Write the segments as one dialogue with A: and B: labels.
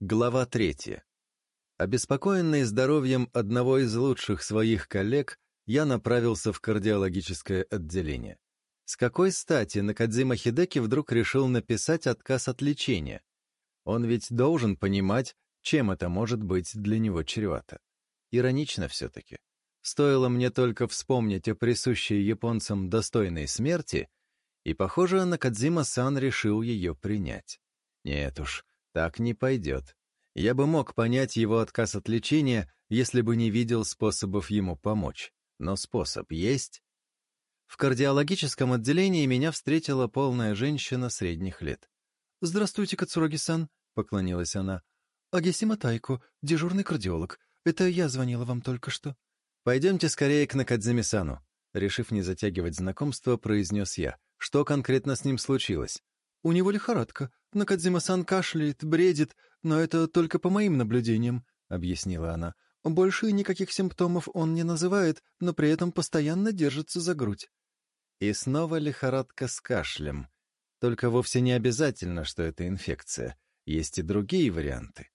A: Глава третья. Обеспокоенный здоровьем одного из лучших своих коллег, я направился в кардиологическое отделение. С какой стати Накадзима Хидеки вдруг решил написать отказ от лечения? Он ведь должен понимать, чем это может быть для него чревато. Иронично все-таки. Стоило мне только вспомнить о присущей японцам достойной смерти, и, похоже, Накадзима-сан решил ее принять. Нет уж, так не пойдет. Я бы мог понять его отказ от лечения, если бы не видел способов ему помочь. Но способ есть. В кардиологическом отделении меня встретила полная женщина средних лет.
B: «Здравствуйте, Кацураги-сан», — поклонилась она. «Агисима Тайко, дежурный кардиолог. Это я звонила вам только что».
A: «Пойдемте скорее к Накадзимисану», — решив не затягивать знакомство, произнес я. «Что конкретно с ним случилось?»
B: «У него лихорадка. Накадзима-сан кашляет, бредит, но это только по моим наблюдениям», — объяснила она. «Больше никаких симптомов он не называет, но при этом постоянно держится за грудь».
A: И снова лихорадка с кашлем. Только вовсе не обязательно, что это инфекция. Есть и другие варианты.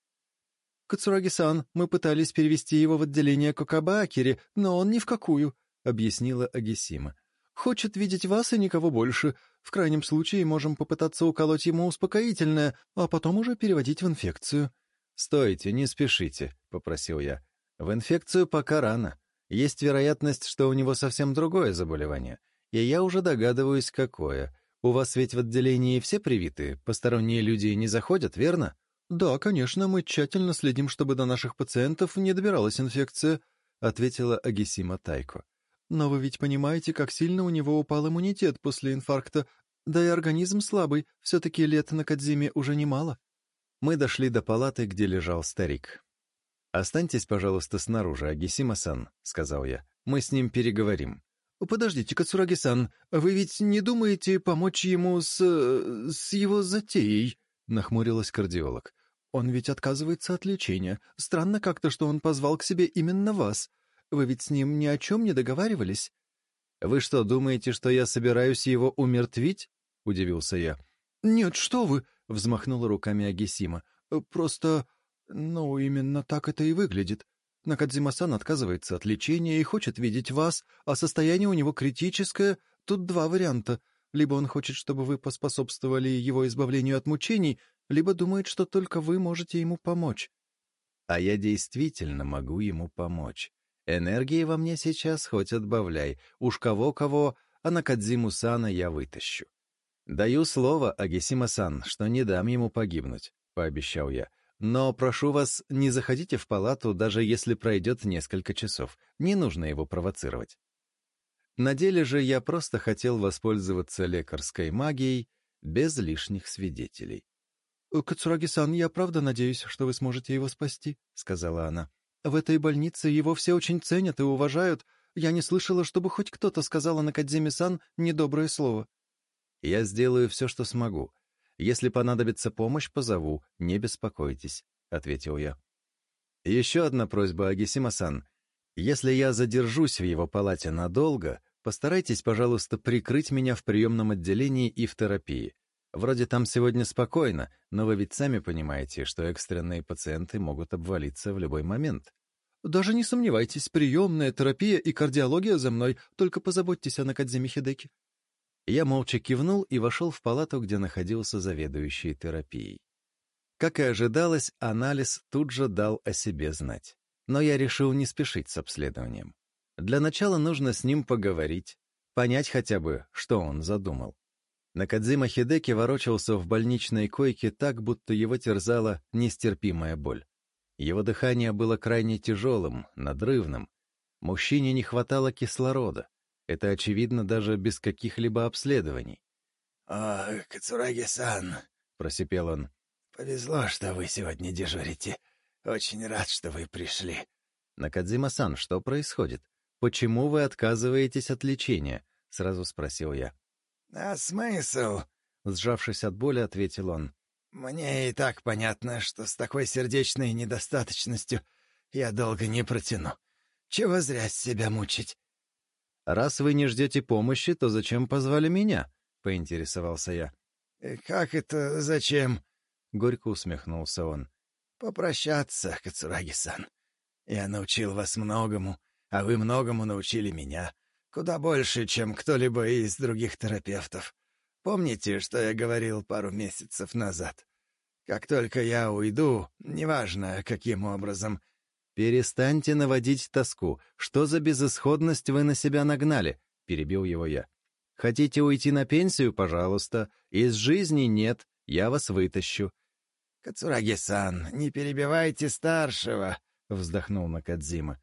B: «Кацураги-сан, мы пытались перевести его в отделение Кокабаакири, но он ни в какую», — объяснила Агисима. «Хочет видеть вас и никого больше. В крайнем случае можем попытаться уколоть ему успокоительное, а потом уже переводить в инфекцию».
A: «Стойте, не спешите», — попросил я. «В инфекцию пока рано. Есть вероятность, что у него совсем другое заболевание. И я уже догадываюсь, какое. У вас ведь в отделении все привиты, посторонние люди не заходят, верно?»
B: «Да, конечно, мы тщательно следим, чтобы до наших пациентов не добиралась инфекция», — ответила Агисима Тайко. Но вы ведь понимаете, как сильно у него упал иммунитет после инфаркта, да и организм слабый, все-таки лет на Кадзиме уже немало.
A: Мы дошли до палаты, где лежал старик. «Останьтесь, пожалуйста, снаружи, Агисима-сан», — сказал я. «Мы с ним переговорим».
B: «Подождите, Кацураги-сан, вы ведь не думаете помочь ему с... с его затеей?» — нахмурилась кардиолог. «Он ведь отказывается от лечения. Странно как-то, что он позвал к себе именно вас. Вы ведь с ним ни о чем не договаривались.
A: «Вы что, думаете, что я собираюсь его умертвить?» — удивился я.
B: «Нет, что вы!» — взмахнула руками Агисима. «Просто... ну, именно так это и выглядит. Накадзима-сан отказывается от лечения и хочет видеть вас, а состояние у него критическое. Тут два варианта. Либо он хочет, чтобы вы поспособствовали его избавлению от мучений, либо думает, что только вы можете ему помочь».
A: «А я действительно могу ему помочь». Энергии во мне сейчас хоть отбавляй, уж кого-кого, а Накадзиму Сана я вытащу. «Даю слово, Агисима-сан, что не дам ему погибнуть», — пообещал я. «Но прошу вас, не заходите в палату, даже если пройдет несколько часов. Не нужно его провоцировать». На деле же я просто хотел воспользоваться лекарской магией без лишних свидетелей.
B: «Кацураги-сан, я правда надеюсь, что вы сможете его спасти», — сказала она. В этой больнице его все очень ценят и уважают. Я не слышала, чтобы хоть кто-то сказал о Накадзиме-сан недоброе слово.
A: Я сделаю все, что смогу. Если понадобится помощь, позову, не беспокойтесь», — ответил я. «Еще одна просьба, Агисима-сан. Если я задержусь в его палате надолго, постарайтесь, пожалуйста, прикрыть меня в приемном отделении и в терапии. Вроде там сегодня спокойно, но вы ведь сами понимаете, что экстренные пациенты могут обвалиться в любой момент.
B: Даже не сомневайтесь, приемная, терапия и кардиология за мной, только позаботьтесь о Накадзиме Хидеки.
A: Я молча кивнул и вошел в палату, где находился заведующий терапией. Как и ожидалось, анализ тут же дал о себе знать. Но я решил не спешить с обследованием. Для начала нужно с ним поговорить, понять хотя бы, что он задумал. Накадзима Хидеки ворочался в больничной койке так, будто его терзала нестерпимая боль. Его дыхание было крайне тяжелым, надрывным. Мужчине не хватало кислорода. Это очевидно даже без каких-либо обследований.
C: «О, Кацураги-сан», — просипел он, — «повезло, что вы сегодня дежурите. Очень рад, что вы пришли».
A: «Накадзима-сан, что происходит? Почему вы отказываетесь от лечения?» — сразу спросил я.
C: А смысл? Сжавшись от боли, ответил он. Мне и так понятно, что с такой сердечной недостаточностью я долго не протяну. Чего зря себя мучить?
A: Раз вы не ждете помощи, то зачем позвали меня? Поинтересовался я.
C: Э, как это зачем?
A: Горько усмехнулся он.
C: Попрощаться, Кацураги-сан. Я научил вас многому, а вы многому научили меня. Куда больше, чем кто-либо из других терапевтов. Помните, что я говорил пару месяцев назад? Как только я уйду, неважно, каким образом...
A: «Перестаньте наводить тоску. Что за безысходность вы на себя нагнали?» — перебил его я. «Хотите уйти на пенсию? Пожалуйста. Из жизни нет. Я вас вытащу».
C: «Кацураги-сан, не перебивайте старшего», — вздохнул Накадзима.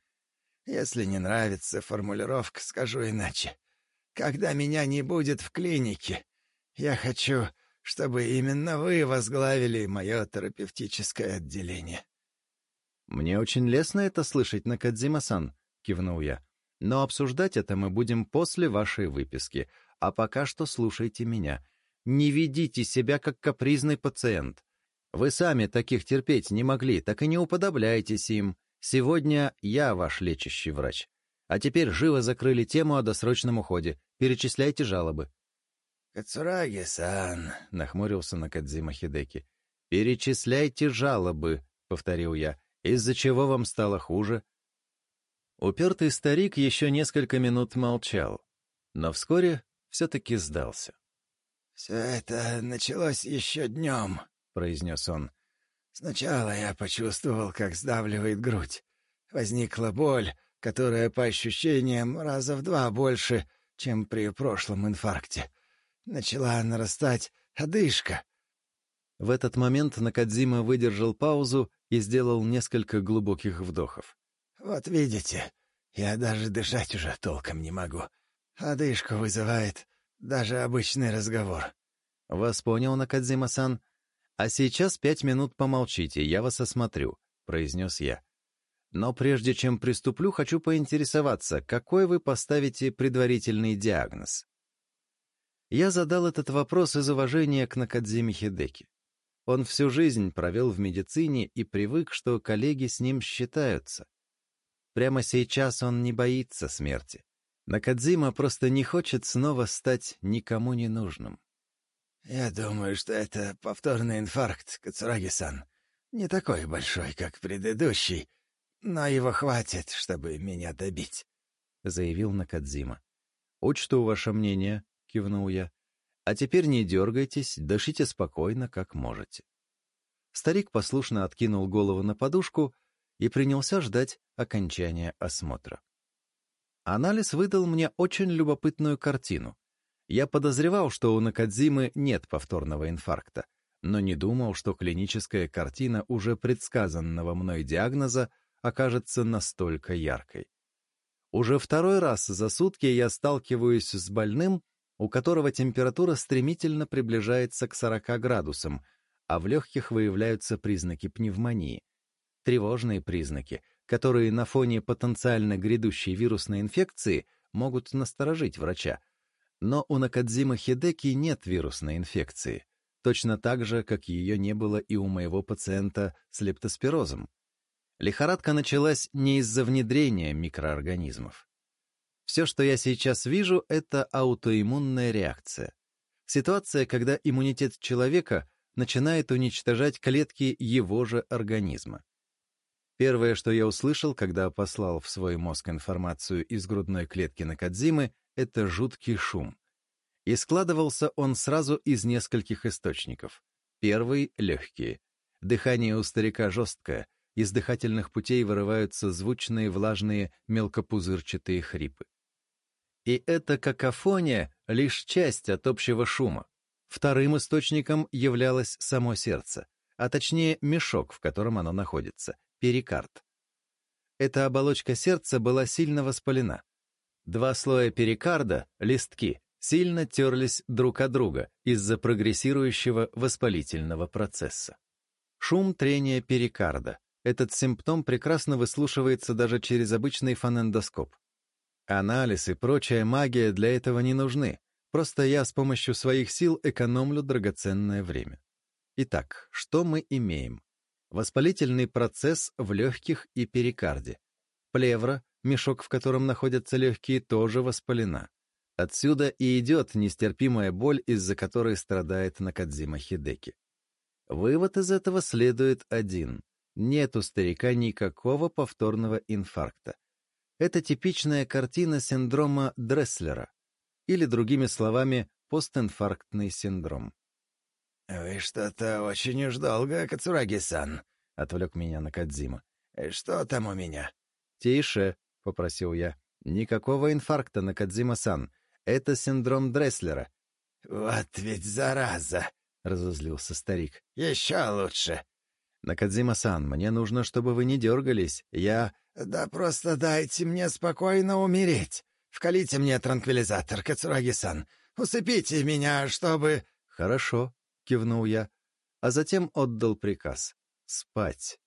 C: Если не нравится формулировка, скажу иначе. Когда меня не будет в клинике, я хочу, чтобы именно вы возглавили мое терапевтическое отделение».
A: «Мне очень лестно это слышать, Накадзима-сан», — кивнул я. «Но обсуждать это мы будем после вашей выписки, а пока что слушайте меня. Не ведите себя как капризный пациент. Вы сами таких терпеть не могли, так и не уподобляйтесь им. Сегодня я ваш лечащий врач. А теперь живо закрыли тему о досрочном уходе. Перечисляйте жалобы.
C: «Кацураги-сан», — нахмурился Накадзима Хидеки.
A: «Перечисляйте жалобы», — повторил я. «Из-за чего вам стало хуже?» Упертый старик еще несколько минут молчал, но вскоре все-таки сдался.
C: «Все это началось еще днем», — произнес он. Сначала я почувствовал, как сдавливает грудь. Возникла боль, которая, по ощущениям, раза в два больше, чем при прошлом инфаркте. Начала нарастать одышка.
A: В этот момент Накадзима выдержал паузу и сделал несколько глубоких вдохов.
C: «Вот видите, я даже дышать уже толком не могу. Одышку вызывает даже обычный разговор».
A: «Вас понял, Накадзима-сан. «А сейчас пять минут помолчите, я вас осмотрю», — произнес я. «Но прежде чем приступлю, хочу поинтересоваться, какой вы поставите предварительный диагноз?» Я задал этот вопрос из уважения к Накадзиме Хидеки. Он всю жизнь провел в медицине и привык, что коллеги с ним считаются. Прямо сейчас он не боится смерти. Накадзима просто не хочет снова стать никому не нужным.
C: «Я думаю, что это повторный инфаркт, Кацураги-сан. Не такой большой, как предыдущий, но его хватит, чтобы меня добить», — заявил Накадзима.
A: «Учту ваше мнение», — кивнул я. «А теперь не дергайтесь, дышите спокойно, как можете». Старик послушно откинул голову на подушку и принялся ждать окончания осмотра. Анализ выдал мне очень любопытную картину. Я подозревал, что у Накадзимы нет повторного инфаркта, но не думал, что клиническая картина уже предсказанного мной диагноза окажется настолько яркой. Уже второй раз за сутки я сталкиваюсь с больным, у которого температура стремительно приближается к 40 градусам, а в легких выявляются признаки пневмонии. Тревожные признаки, которые на фоне потенциально грядущей вирусной инфекции могут насторожить врача, но у Накадзимы Хидеки нет вирусной инфекции, точно так же, как ее не было и у моего пациента с лептоспирозом. Лихорадка началась не из-за внедрения микроорганизмов. Все, что я сейчас вижу, это аутоиммунная реакция. Ситуация, когда иммунитет человека начинает уничтожать клетки его же организма. Первое, что я услышал, когда послал в свой мозг информацию из грудной клетки Накадзимы — это жуткий шум. И складывался он сразу из нескольких источников. Первый — легкие. Дыхание у старика жесткое, из дыхательных путей вырываются звучные влажные мелкопузырчатые хрипы. И эта какофония — лишь часть от общего шума. Вторым источником являлось само сердце, а точнее мешок, в котором оно находится, перикард. Эта оболочка сердца была сильно воспалена, Два слоя перикарда, листки, сильно терлись друг от друга из-за прогрессирующего воспалительного процесса. Шум трения перикарда. Этот симптом прекрасно выслушивается даже через обычный фонендоскоп. Анализ и прочая магия для этого не нужны, просто я с помощью своих сил экономлю драгоценное время. Итак, что мы имеем? Воспалительный процесс в легких и перикарде, плевра, мешок, в котором находятся легкие, тоже воспалена. Отсюда и идет нестерпимая боль, из-за которой страдает Накадзима Хидеки. Вывод из этого следует один. Нет у старика никакого повторного инфаркта. Это типичная картина синдрома Дресслера, или, другими словами, постинфарктный синдром.
C: «Вы что-то очень уж долго, Кацураги-сан», — отвлек меня Накадзима. «Что там у меня?»
A: «Тише!» — попросил я. «Никакого инфаркта, Накадзима-сан. Это синдром Дресслера».
C: «Вот ведь зараза!» — разозлился старик. «Еще лучше!»
A: «Накадзима-сан, мне нужно, чтобы вы не дергались. Я...»
C: «Да просто дайте мне спокойно умереть. Вкалите мне транквилизатор, Кацураги-сан. Усыпите меня, чтобы...»
A: «Хорошо», — кивнул я, а затем отдал приказ. «Спать».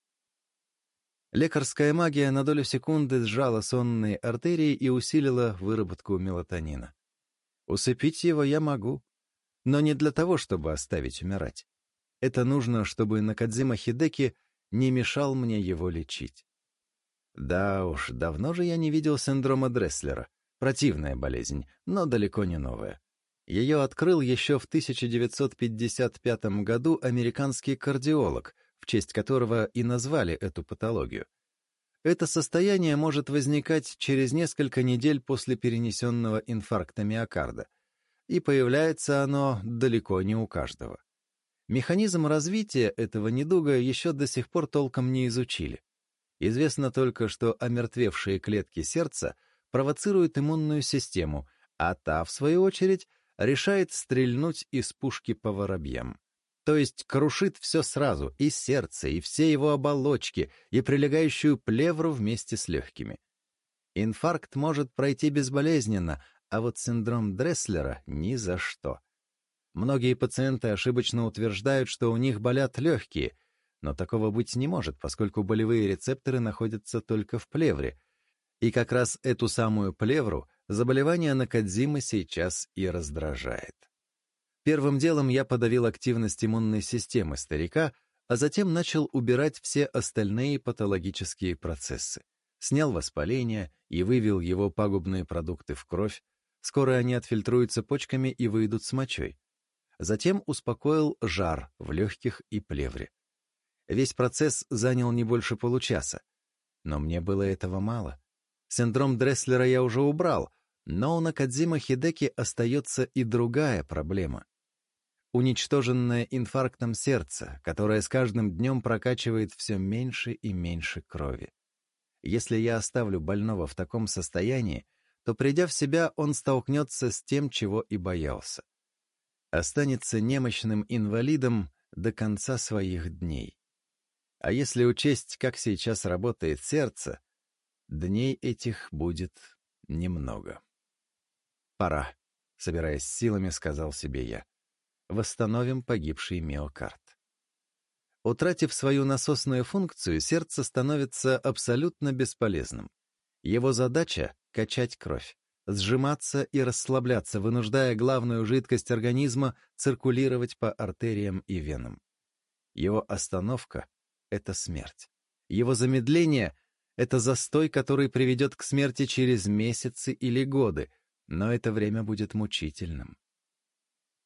A: Лекарская магия на долю секунды сжала сонные артерии и усилила выработку мелатонина. Усыпить его я могу, но не для того, чтобы оставить умирать. Это нужно, чтобы Накадзима Хидеки не мешал мне его лечить. Да уж, давно же я не видел синдрома Дресслера. Противная болезнь, но далеко не новая. Ее открыл еще в 1955 году американский кардиолог, в честь которого и назвали эту патологию. Это состояние может возникать через несколько недель после перенесенного инфаркта миокарда, и появляется оно далеко не у каждого. Механизм развития этого недуга еще до сих пор толком не изучили. Известно только, что омертвевшие клетки сердца провоцируют иммунную систему, а та, в свою очередь, решает стрельнуть из пушки по воробьям то есть крушит все сразу, и сердце, и все его оболочки, и прилегающую плевру вместе с легкими. Инфаркт может пройти безболезненно, а вот синдром Дресслера ни за что. Многие пациенты ошибочно утверждают, что у них болят легкие, но такого быть не может, поскольку болевые рецепторы находятся только в плевре. И как раз эту самую плевру заболевание Накадзимы сейчас и раздражает. Первым делом я подавил активность иммунной системы старика, а затем начал убирать все остальные патологические процессы. Снял воспаление и вывел его пагубные продукты в кровь. Скоро они отфильтруются почками и выйдут с мочой. Затем успокоил жар в легких и плевре. Весь процесс занял не больше получаса. Но мне было этого мало. Синдром Дресслера я уже убрал, но у Накадзима Хидеки остается и другая проблема — уничтоженное инфарктом сердце, которое с каждым днем прокачивает все меньше и меньше крови. Если я оставлю больного в таком состоянии, то, придя в себя, он столкнется с тем, чего и боялся. Останется немощным инвалидом до конца своих дней. А если учесть, как сейчас работает сердце, дней этих будет немного. «Пора», — собираясь силами, сказал себе я. Восстановим погибший миокард. Утратив свою насосную функцию, сердце становится абсолютно бесполезным. Его задача — качать кровь, сжиматься и расслабляться, вынуждая главную жидкость организма циркулировать по артериям и венам. Его остановка — это смерть. Его замедление — это застой, который приведет к смерти через месяцы или годы, но это время будет мучительным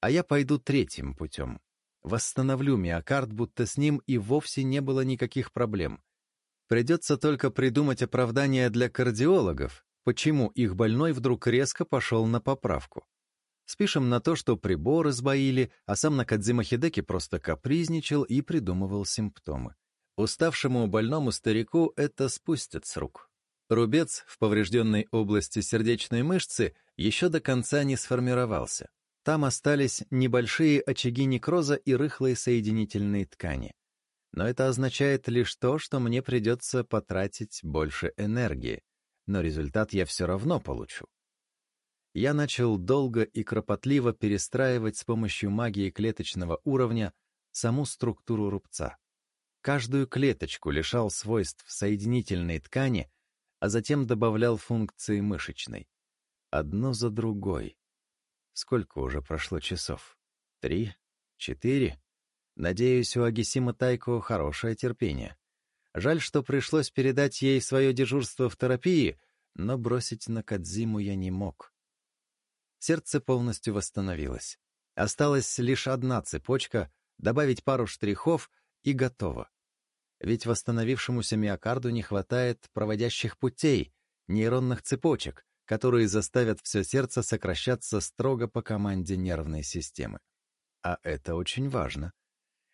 A: а я пойду третьим путем. Восстановлю миокард, будто с ним и вовсе не было никаких проблем. Придется только придумать оправдание для кардиологов, почему их больной вдруг резко пошел на поправку. Спишем на то, что приборы сбоили, а сам Накадзима Хидеки просто капризничал и придумывал симптомы. Уставшему больному старику это спустят с рук. Рубец в поврежденной области сердечной мышцы еще до конца не сформировался. Там остались небольшие очаги некроза и рыхлые соединительные ткани. Но это означает лишь то, что мне придется потратить больше энергии, но результат я все равно получу. Я начал долго и кропотливо перестраивать с помощью магии клеточного уровня саму структуру рубца. Каждую клеточку лишал свойств соединительной ткани, а затем добавлял функции мышечной. Одно за другой. Сколько уже прошло часов? Три? Четыре? Надеюсь, у Агисима Тайко хорошее терпение. Жаль, что пришлось передать ей свое дежурство в терапии, но бросить на Кадзиму я не мог. Сердце полностью восстановилось. Осталась лишь одна цепочка, добавить пару штрихов и готово. Ведь восстановившемуся миокарду не хватает проводящих путей, нейронных цепочек, которые заставят все сердце сокращаться строго по команде нервной системы. А это очень важно.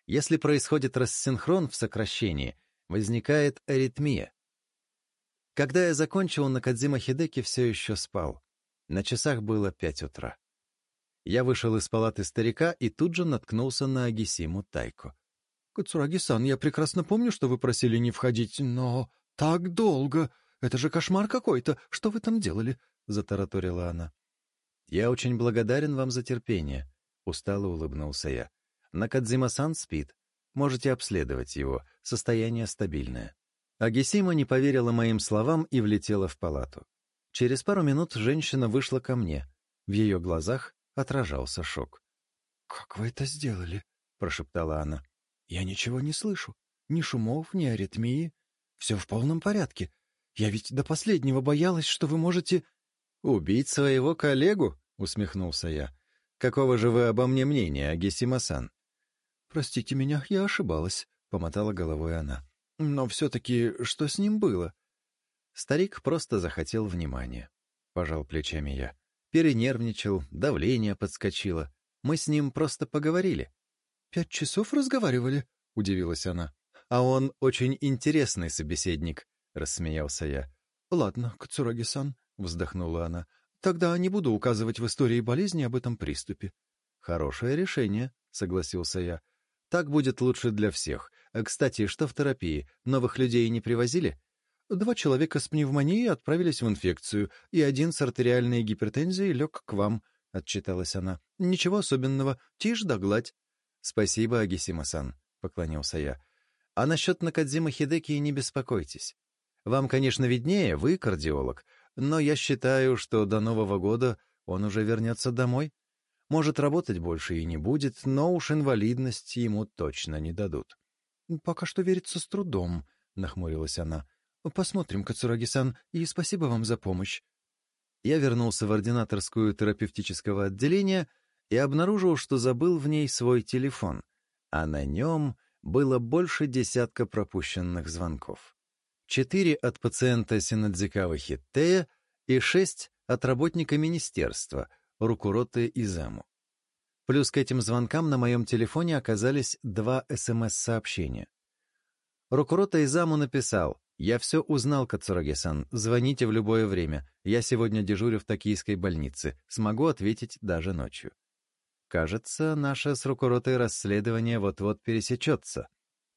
A: Если происходит рассинхрон в сокращении, возникает аритмия. Когда я закончил, Накадзима Хидеки все еще спал. На часах было пять утра. Я вышел из палаты старика и тут же наткнулся на Агисиму Тайко.
B: «Кацураги-сан, я прекрасно помню, что вы просили не входить, но так долго!» Это же кошмар какой-то! Что вы там делали?» — затараторила она.
A: «Я очень благодарен вам за терпение», — устало улыбнулся я. «Накадзима-сан спит. Можете обследовать его. Состояние стабильное». Агисима не поверила моим словам и влетела в палату. Через пару минут женщина вышла ко мне. В ее глазах отражался шок.
B: «Как вы это сделали?» — прошептала она. «Я ничего не слышу. Ни шумов, ни аритмии. Все в полном порядке. Я ведь до последнего боялась, что вы можете...»
A: «Убить своего коллегу?» — усмехнулся я. «Какого же вы обо мне мнения, Агисима-сан?»
B: «Простите меня, я ошибалась», — помотала головой она. «Но все-таки что с ним было?»
A: Старик просто захотел внимания. Пожал плечами я. Перенервничал, давление подскочило. Мы с ним просто поговорили.
B: «Пять часов разговаривали», — удивилась она.
A: «А он очень интересный собеседник», — рассмеялся я.
B: «Ладно, Кацураги-сан», — вздохнула она. «Тогда не буду указывать в истории болезни об этом приступе».
A: «Хорошее решение», — согласился я. «Так будет лучше для всех. Кстати, что в терапии? Новых людей не привозили?»
B: «Два человека с пневмонией отправились в инфекцию, и один с артериальной гипертензией лег к вам», — отчиталась она. «Ничего особенного. Тишь да гладь».
A: «Спасибо, Агисима-сан», — поклонился я. «А насчет Накадзима Хидеки не беспокойтесь. Вам, конечно, виднее, вы кардиолог, но я считаю, что до Нового года он уже вернется домой. Может, работать больше и не будет, но уж инвалидность ему точно не дадут».
B: «Пока что верится с трудом», — нахмурилась она. «Посмотрим, Кацураги-сан, и спасибо вам за помощь».
A: Я вернулся в ординаторскую терапевтического отделения и обнаружил, что забыл в ней свой телефон, а на нем было больше десятка пропущенных звонков. Четыре от пациента Синадзикава Хиттея и шесть от работника министерства Рукуроты Изаму. Плюс к этим звонкам на моем телефоне оказались два СМС-сообщения. Рукурота Изаму написал «Я все узнал, Кацураги-сан, звоните в любое время, я сегодня дежурю в токийской больнице, смогу ответить даже ночью». Кажется, наше с Рукуротой расследование вот-вот пересечется.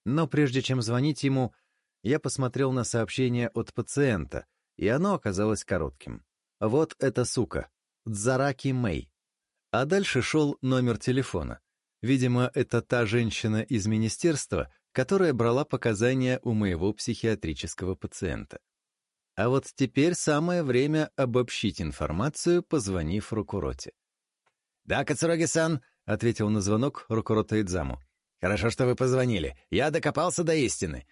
A: Но прежде чем звонить ему – я посмотрел на сообщение от пациента, и оно оказалось коротким. «Вот эта сука. Дзараки Мэй». А дальше шел номер телефона. Видимо, это та женщина из министерства, которая брала показания у моего психиатрического пациента. А вот теперь самое время обобщить информацию, позвонив Рукуроте.
C: «Да, Кацураги-сан», — ответил на звонок Рукурота Идзаму. «Хорошо, что вы позвонили. Я докопался до истины.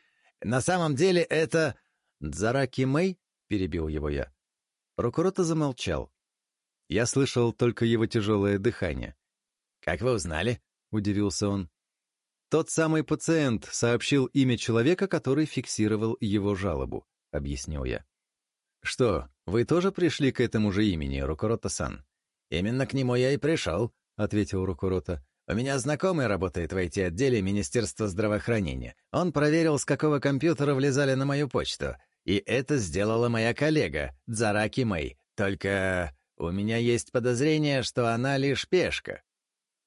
C: На самом деле это...
A: Зараки Мэй? Перебил его я. Прокурор замолчал. Я слышал только его тяжелое дыхание.
C: «Как вы узнали?»
A: — удивился он. «Тот самый пациент сообщил имя человека, который фиксировал его жалобу», — объяснил я. «Что, вы тоже пришли к этому же имени, Рукурота-сан?»
C: «Именно к нему я и пришел», —
A: ответил Рукурота.
C: У меня знакомый работает в IT-отделе Министерства здравоохранения. Он проверил, с какого компьютера влезали на мою почту. И это сделала моя коллега, Дзараки Мэй. Только у меня есть подозрение, что она лишь пешка».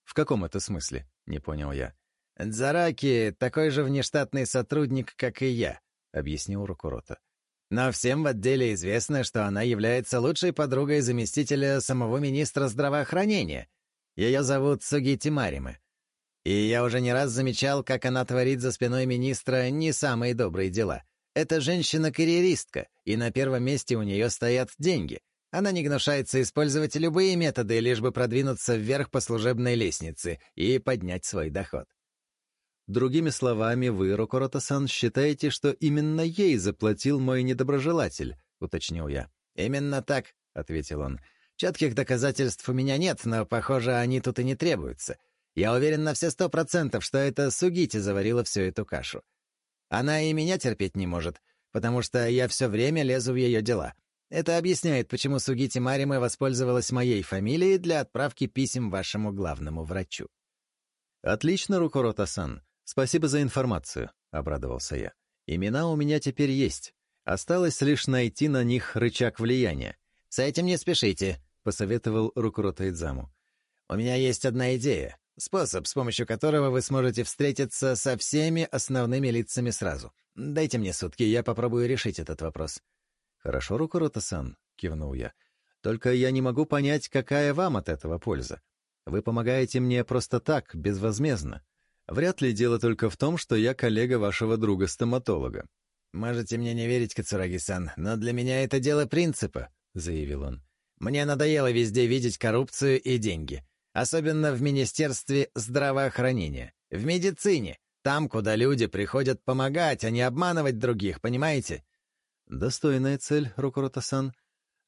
A: «В каком это смысле?» — не понял я.
C: «Дзараки — такой же внештатный сотрудник, как и я», — объяснил Рокурота. «Но всем в отделе известно, что она является лучшей подругой заместителя самого министра здравоохранения» Ее зовут Сугити Марима. И я уже не раз замечал, как она творит за спиной министра не самые добрые дела. Это женщина-карьеристка, и на первом месте у нее стоят деньги. Она не гнушается использовать любые методы, лишь бы продвинуться вверх по служебной лестнице и поднять свой доход.
A: Другими словами, вы, Рокорота-сан, считаете, что именно ей заплатил мой недоброжелатель, — уточнил я.
C: «Именно так», — ответил он. Четких доказательств у меня нет, но, похоже, они тут и не требуются. Я уверен на все сто процентов, что это Сугити заварила всю эту кашу. Она и меня терпеть не может, потому что я все время лезу в ее дела. Это объясняет, почему Сугити Мариме воспользовалась моей фамилией для отправки писем вашему главному врачу.
A: «Отлично, Рукорота-сан. Спасибо за информацию», — обрадовался я. «Имена у меня теперь есть. Осталось лишь найти на них рычаг влияния».
C: «С этим не спешите», посоветовал Рукурутайдзаму. «У меня есть одна идея, способ, с помощью которого вы сможете встретиться со всеми основными лицами сразу. Дайте мне сутки, я попробую решить этот вопрос».
A: «Хорошо, Рукурута-сан», — кивнул я. «Только я не могу понять, какая вам от этого польза. Вы помогаете мне просто так, безвозмездно. Вряд ли дело только в том, что я коллега вашего друга-стоматолога».
C: «Можете мне не верить, Кацураги-сан, но для меня это дело принципа», — заявил он. Мне надоело везде видеть коррупцию и деньги. Особенно в Министерстве здравоохранения. В медицине. Там, куда люди приходят помогать, а не обманывать других, понимаете?
A: Достойная цель, Рокуротасан.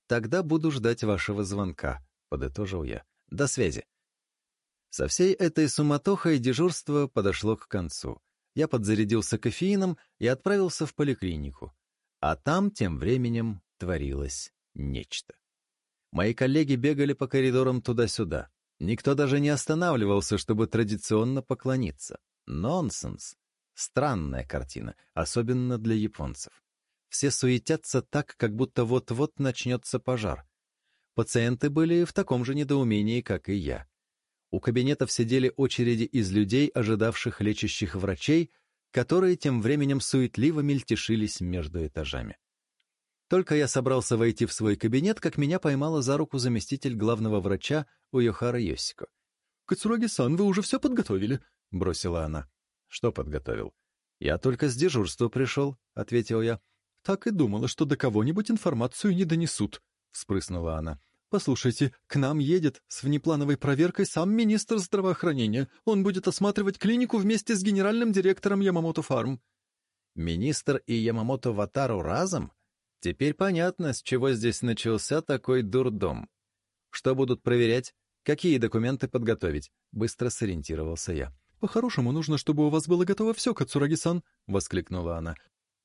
A: Тогда буду ждать вашего звонка, подытожил я. До связи. Со всей этой суматохой дежурство подошло к концу. Я подзарядился кофеином и отправился в поликлинику. А там тем временем творилось нечто. Мои коллеги бегали по коридорам туда-сюда. Никто даже не останавливался, чтобы традиционно поклониться. Нонсенс. Странная картина, особенно для японцев. Все суетятся так, как будто вот-вот начнется пожар. Пациенты были в таком же недоумении, как и я. У кабинетов сидели очереди из людей, ожидавших лечащих врачей, которые тем временем суетливо мельтешились между этажами. Только я собрался войти в свой кабинет, как меня поймала за руку заместитель главного врача Уёхара Йосико.
B: «Кацураги-сан, вы уже все подготовили?» — бросила она.
A: «Что подготовил?» «Я только с дежурства пришел», — ответил я.
B: «Так и думала, что до кого-нибудь информацию не донесут», — вспрыснула она. «Послушайте, к нам едет с внеплановой проверкой сам министр здравоохранения. Он будет осматривать клинику вместе с генеральным директором Ямамото Фарм».
A: «Министр и Ямамото Ватару разом?» Теперь понятно, с чего здесь начался такой дурдом. Что будут проверять? Какие документы подготовить? Быстро сориентировался я.
B: «По-хорошему нужно, чтобы у вас было готово все, Кацураги-сан», — воскликнула она.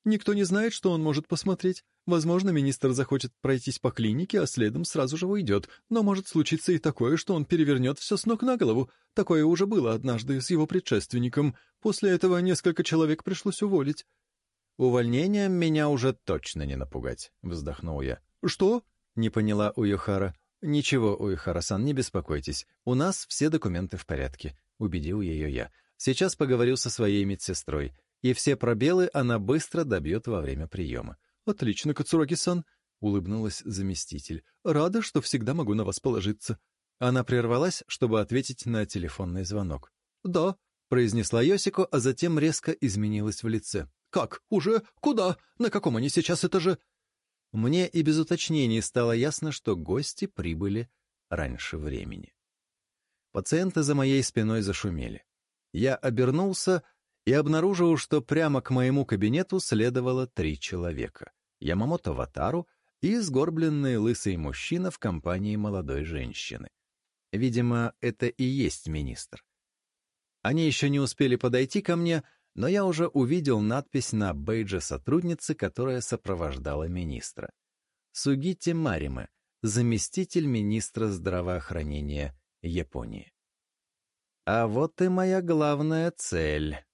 B: «Никто не знает, что он может посмотреть. Возможно, министр захочет пройтись по клинике, а следом сразу же уйдет. Но может случиться и такое, что он перевернет все с ног на голову. Такое уже было однажды с его предшественником. После этого несколько человек пришлось уволить.
A: «Увольнением меня уже точно не напугать», — вздохнул я.
B: «Что?»
A: — не поняла Уюхара. «Ничего, Уюхара-сан, не беспокойтесь. У нас все документы в порядке», — убедил ее я. «Сейчас поговорю со своей медсестрой, и все пробелы она быстро добьет во время приема».
B: «Отлично, Кацураги-сан», — улыбнулась заместитель. «Рада, что всегда могу на вас положиться».
A: Она прервалась, чтобы ответить на телефонный звонок.
B: «Да», — произнесла Йосико, а затем резко изменилась в лице. Как? Уже? Куда? На каком они сейчас этаже?»
A: Мне и без уточнений стало ясно, что гости прибыли раньше времени. Пациенты за моей спиной зашумели. Я обернулся и обнаружил, что прямо к моему кабинету следовало три человека. Ямамото Ватару и сгорбленный лысый мужчина в компании молодой женщины. Видимо, это и есть министр. Они еще не успели подойти ко мне, но я уже увидел надпись на бейдже сотрудницы, которая сопровождала министра. Сугити Мариме, заместитель министра здравоохранения Японии. А вот и моя главная цель.